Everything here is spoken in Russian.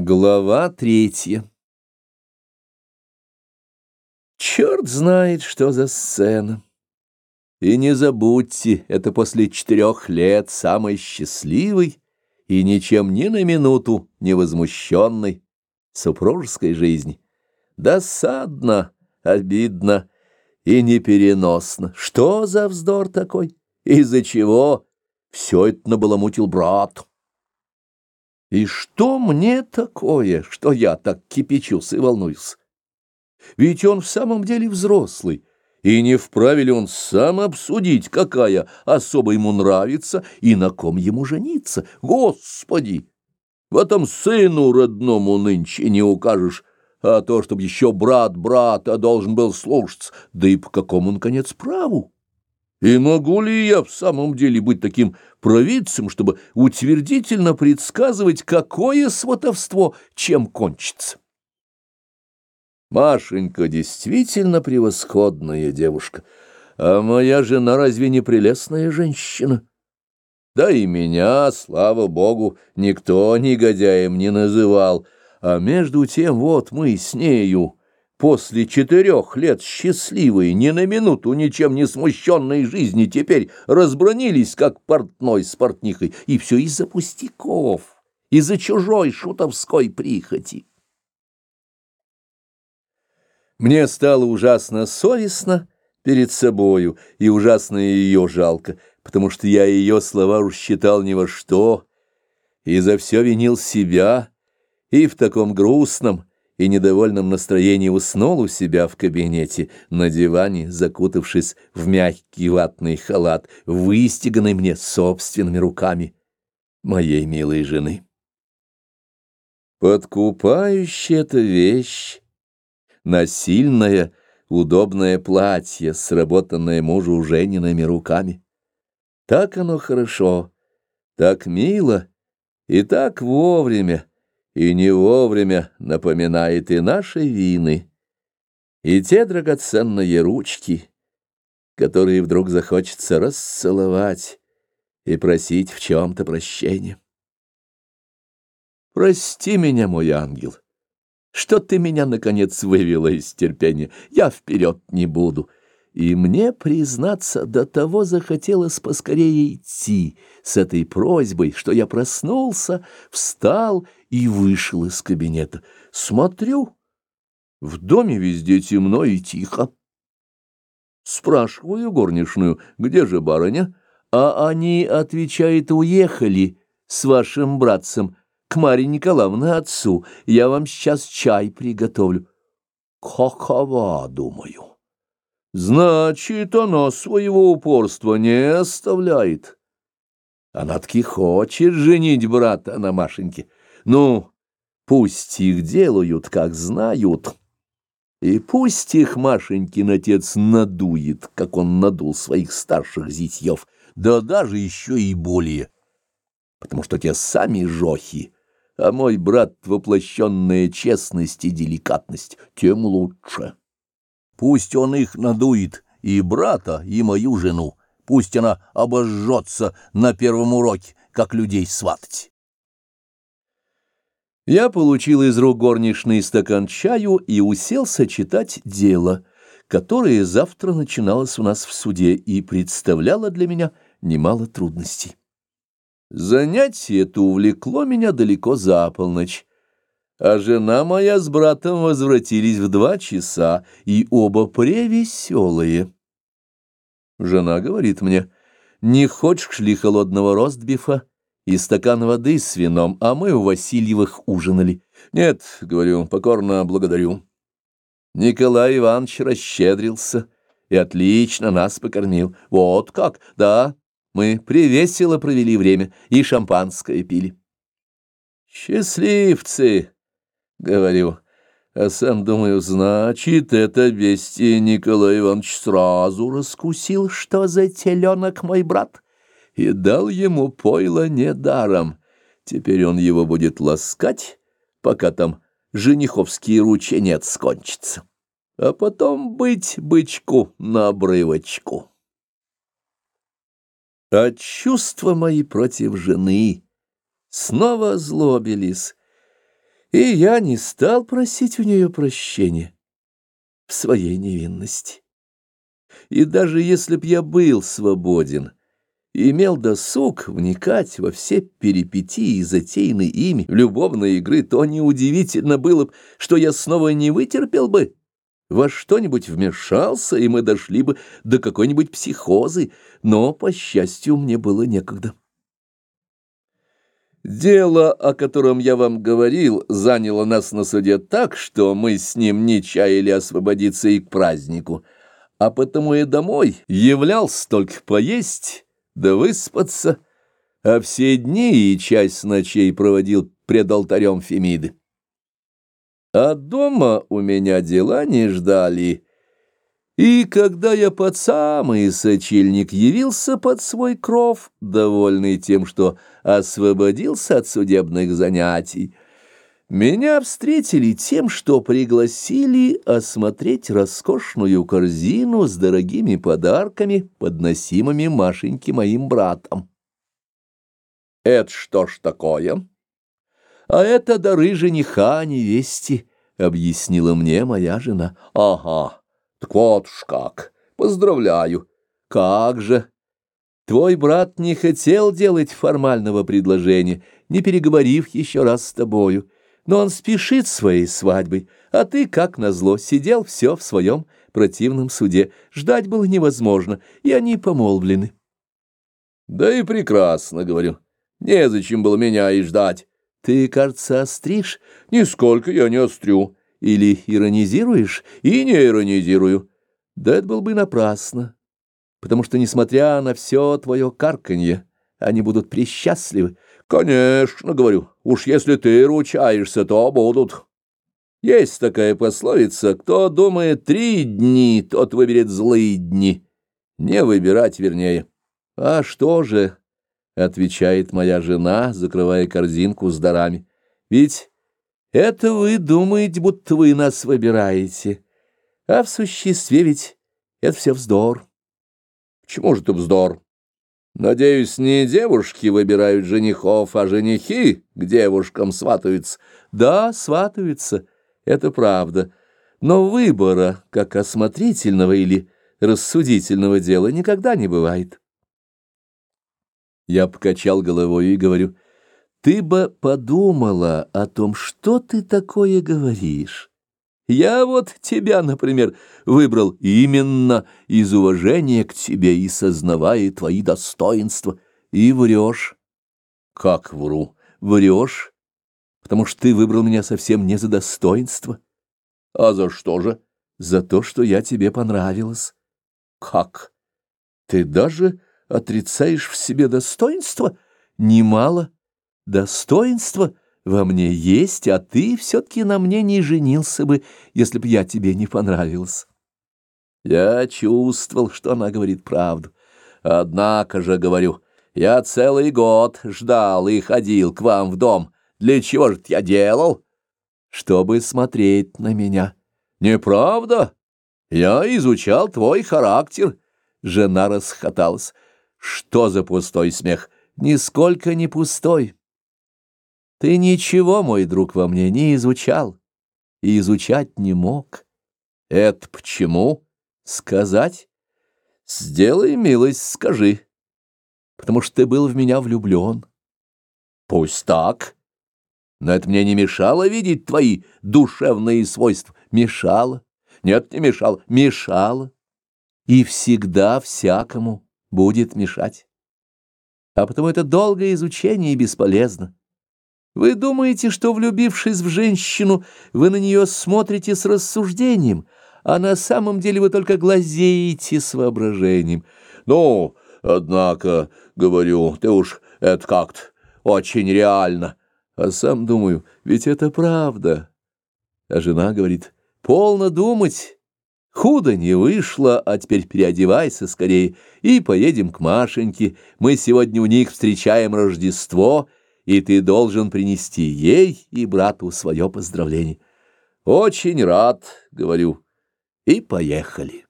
Глава третья Черт знает, что за сцена. И не забудьте, это после четырех лет самой счастливой и ничем ни на минуту не возмущенной супружеской жизни. Досадно, обидно и непереносно. Что за вздор такой? Из-за чего? Все это набаламутил брат. И что мне такое, что я так кипячусь и волнуюсь? Ведь он в самом деле взрослый, и не вправе ли он сам обсудить, какая особа ему нравится и на ком ему жениться? Господи! В этом сыну родному нынче не укажешь, а то, чтобы еще брат брата должен был слушаться, да и по какому, наконец, праву? И могу ли я в самом деле быть таким провидцем, чтобы утвердительно предсказывать, какое сватовство чем кончится? Машенька действительно превосходная девушка, а моя жена разве не прелестная женщина? Да и меня, слава богу, никто негодяем не называл, а между тем вот мы с нею после четырех лет счастливой, ни на минуту ничем не смущенной жизни, теперь разбронились, как портной с портнихой, и все из-за пустяков, из-за чужой шутовской прихоти. Мне стало ужасно совестно перед собою, и ужасно ее жалко, потому что я ее слова уж считал ни во что, и за все винил себя, и в таком грустном, и недовольном настроении уснул у себя в кабинете на диване, закутавшись в мягкий ватный халат, выстеганный мне собственными руками моей милой жены. Подкупающая эта вещь, насильное, удобное платье, сработанное мужу Жениными руками. Так оно хорошо, так мило и так вовремя, и не вовремя напоминает и наши вины, и те драгоценные ручки, которые вдруг захочется расцеловать и просить в чем-то прощения. Прости меня, мой ангел, что ты меня, наконец, вывела из терпения, я вперед не буду». И мне, признаться, до того захотелось поскорее идти с этой просьбой, что я проснулся, встал и вышел из кабинета. Смотрю, в доме везде темно и тихо. Спрашиваю горничную, где же барыня? А они, отвечают, уехали с вашим братцем к Марье Николаевне отцу. Я вам сейчас чай приготовлю. Какова, думаю. Значит, она своего упорства не оставляет. Она таки хочет женить брата на Машеньке. Ну, пусть их делают, как знают. И пусть их Машенькин отец надует, как он надул своих старших зятьев, да даже еще и более, потому что те сами жохи, а мой брат — воплощенная честность и деликатность, тем лучше. Пусть он их надует, и брата, и мою жену. Пусть она обожжется на первом уроке, как людей сватать. Я получил из рук горничный стакан чаю и уселся читать дело, которое завтра начиналось у нас в суде и представляло для меня немало трудностей. Занятие это увлекло меня далеко за полночь, а жена моя с братом возвратились в два часа, и оба превеселые. Жена говорит мне, не хочешь ли холодного ростбифа и стакан воды с вином, а мы у Васильевых ужинали. Нет, говорю, покорно благодарю. Николай Иванович расщедрился и отлично нас покормил. Вот как, да, мы привесело провели время и шампанское пили. Счастливцы! — говорю. А сам думаю, значит, это бестия Николай Иванович сразу раскусил, что за теленок мой брат, и дал ему пойло недаром. Теперь он его будет ласкать, пока там жениховский рученец скончится, а потом быть бычку на обрывочку. А чувства мои против жены снова злобились, И я не стал просить у нее прощения в своей невинности. И даже если б я был свободен, имел досуг вникать во все перипетии, затеянные ими любовной игры, то неудивительно было бы, что я снова не вытерпел бы, во что-нибудь вмешался, и мы дошли бы до какой-нибудь психозы, но, по счастью, мне было некогда. Дело, о котором я вам говорил, заняло нас на суде так, что мы с ним не чаяли освободиться и к празднику, а потому и домой являлся только поесть да выспаться, а все дни и часть ночей проводил пред алтарем Фемиды. А дома у меня дела не ждали, и когда я под самый сочельник явился под свой кров, довольный тем, что освободился от судебных занятий, меня встретили тем, что пригласили осмотреть роскошную корзину с дорогими подарками, подносимыми Машеньке моим братом. «Это что ж такое?» «А это дары жениха невесте», — объяснила мне моя жена. «Ага, так вот уж как, поздравляю». «Как же!» Твой брат не хотел делать формального предложения, не переговорив еще раз с тобою но он спешит своей свадьбой, а ты, как назло, сидел все в своем противном суде. Ждать было невозможно, и они помолвлены. Да и прекрасно, говорю. Незачем было меня и ждать. Ты, кажется, остришь? Нисколько я не острю. Или иронизируешь? И не иронизирую. Да это было бы напрасно, потому что, несмотря на все твое карканье, они будут присчастливы. Конечно, говорю, уж если ты ручаешься, то будут. Есть такая пословица, кто думает три дни, тот выберет злые дни. Не выбирать, вернее. А что же, отвечает моя жена, закрывая корзинку с дарами. Ведь это вы думаете, будто вы нас выбираете. А в существе ведь это все вздор. Почему же это вздор? Надеюсь, не девушки выбирают женихов, а женихи к девушкам сватаются. Да, сватаются, это правда. Но выбора, как осмотрительного или рассудительного дела, никогда не бывает. Я покачал головой и говорю, ты бы подумала о том, что ты такое говоришь. Я вот тебя, например, выбрал именно из уважения к тебе и сознавая твои достоинства. И врешь. Как вру? Врешь, потому что ты выбрал меня совсем не за достоинство. А за что же? За то, что я тебе понравилась. Как? Ты даже отрицаешь в себе достоинство? Немало. Достоинство — во мне есть, а ты все-таки на мне не женился бы, если б я тебе не понравилась. Я чувствовал, что она говорит правду. Однако же, говорю, я целый год ждал и ходил к вам в дом. Для чего же я делал? Чтобы смотреть на меня. Неправда? Я изучал твой характер. Жена расхоталась. Что за пустой смех? Нисколько не пустой. Ты ничего, мой друг, во мне не изучал и изучать не мог. Это почему? Сказать? Сделай милость, скажи. Потому что ты был в меня влюблен. Пусть так. Но это мне не мешало видеть твои душевные свойства. Мешало. Нет, не мешало. Мешало. И всегда всякому будет мешать. А потому это долгое изучение бесполезно. Вы думаете, что, влюбившись в женщину, вы на нее смотрите с рассуждением, а на самом деле вы только глазеете с воображением. Ну, однако, говорю, ты уж это как-то очень реально. А сам думаю, ведь это правда. А жена говорит, полно думать. Худо не вышло, а теперь переодевайся скорее и поедем к Машеньке. Мы сегодня у них встречаем Рождество — и ты должен принести ей и брату свое поздравление. Очень рад, говорю, и поехали.